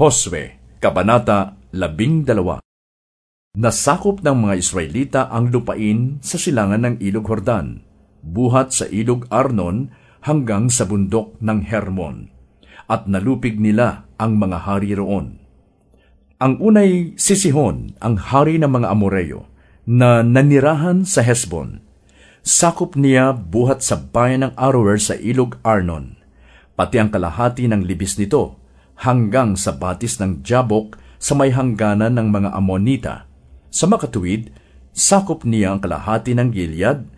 Josue, Kabanata 12 Nasakop ng mga Israelita ang lupain sa silangan ng Ilog Hordan, buhat sa Ilog Arnon hanggang sa bundok ng Hermon, at nalupig nila ang mga hari roon. Ang unay si Sihon, ang hari ng mga Amoreo, na nanirahan sa Hesbon. Sakop niya buhat sa bayan ng Aroer sa Ilog Arnon, pati ang kalahati ng libis nito, hanggang sa batis ng Jabok sa may hangganan ng mga Amonita. Sa makatuwid, sakop niya ang kalahati ng Gilead,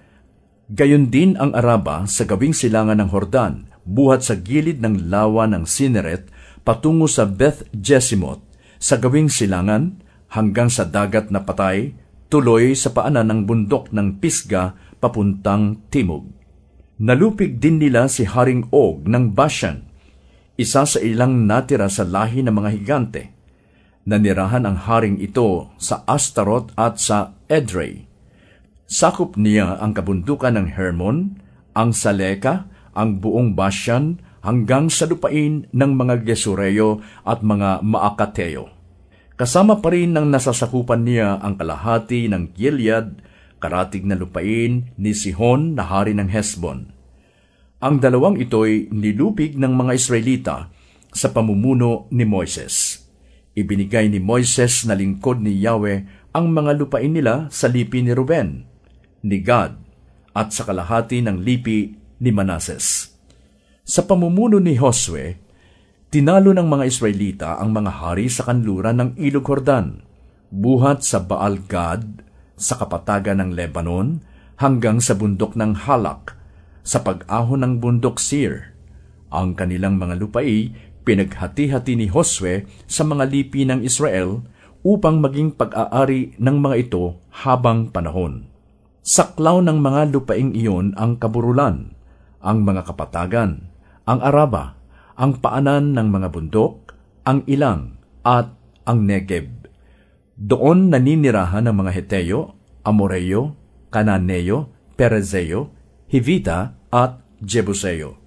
gayon din ang Araba sa gawing silangan ng Hordan, buhat sa gilid ng lawa ng Sineret, patungo sa Beth Jesimot, sa gawing silangan hanggang sa dagat na patay, tuloy sa paanan ng bundok ng Pisga papuntang Timog. Nalupig din nila si Haring Og ng Bashan, isa sa ilang natira sa lahi ng mga higante. Nanirahan ang haring ito sa Astaroth at sa Edrei. Sakop niya ang kabundukan ng Hermon, ang Saleka, ang buong Bashan, hanggang sa lupain ng mga Gesureo at mga Maakateo. Kasama pa rin ng nasasakupan niya ang kalahati ng Gilead, karatig na lupain ni Sihon na hari ng Hesbon. Ang dalawang ito'y nilupig ng mga Israelita sa pamumuno ni Moises. Ibinigay ni Moises na lingkod ni Yahweh ang mga lupain nila sa lipi ni Ruben, ni Gad, at sa kalahati ng lipi ni Manases. Sa pamumuno ni Josue, tinalo ng mga Israelita ang mga hari sa kanluran ng Ilog Hordan, buhat sa Baal Gad, sa kapatagan ng Lebanon, hanggang sa bundok ng Halak, sa pag-ahon ng bundok Sir. Ang kanilang mga lupai pinaghati-hati ni Josue sa mga lipi ng Israel upang maging pag-aari ng mga ito habang panahon. Saklaw ng mga lupaing iyon ang kaburulan, ang mga kapatagan, ang Araba, ang paanan ng mga bundok, ang ilang, at ang Negeb. Doon naninirahan ng mga Heteo, Amoreo, Cananeo, Perezeo, Hivita, at Jebuseo.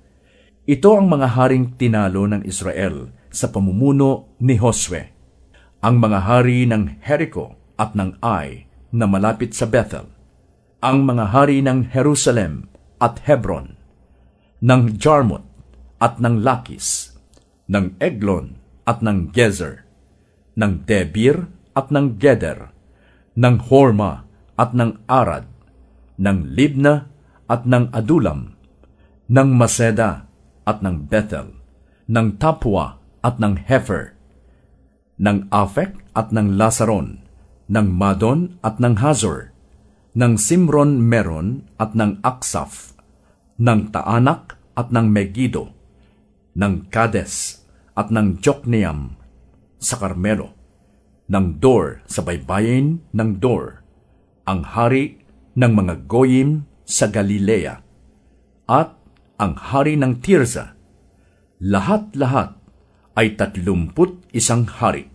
Ito ang mga haring tinalo ng Israel sa pamumuno ni Josue. Ang mga hari ng Jericho at ng Ai na malapit sa Bethel. Ang mga hari ng Jerusalem at Hebron. Ng Jarmut at ng Lakis, ng Eglon at ng Gezer, ng Debir at ng Geder, ng Horma at ng Arad, ng Libna at ng Adulam, ng Maseda at ng Bethel, ng Tapua at ng Hefer, ng Afek at ng Lasaron, ng Madon at ng Hazor, ng Simron Meron at ng Aksaf, ng Taanak at ng Megiddo, ng Kades at ng Jokneam sa Carmelo, ng Dor sa baybayin ng Dor, ang hari ng mga Goyim sa Galilea, at ang hari ng Tirza. Lahat-lahat ay tatlumput isang hari.